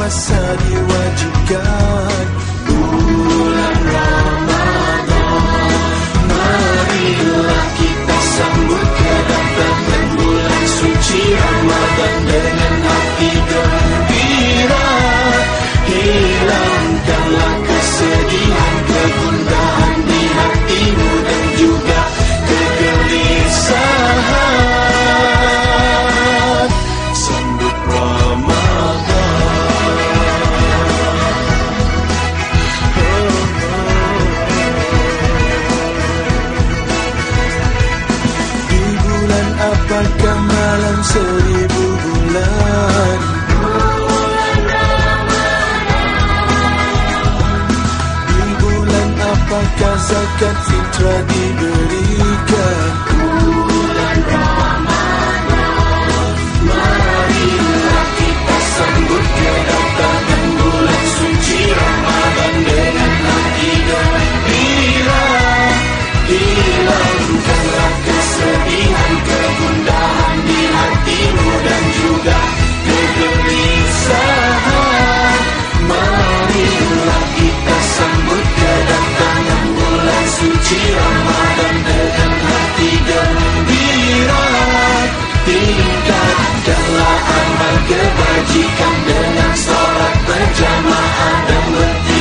I said you what you got seribu bulan. Di bulan apakah zakat fitrah di Hilangkanlah kesedihan, kegundahan di hatimu dan juga kegelisahan Marilah kita sambut kedatangan bulan suci Ramadan dengan hati gembira Tingkatkanlah amal kebajikan dengan sholat berjamaah dan berjamaah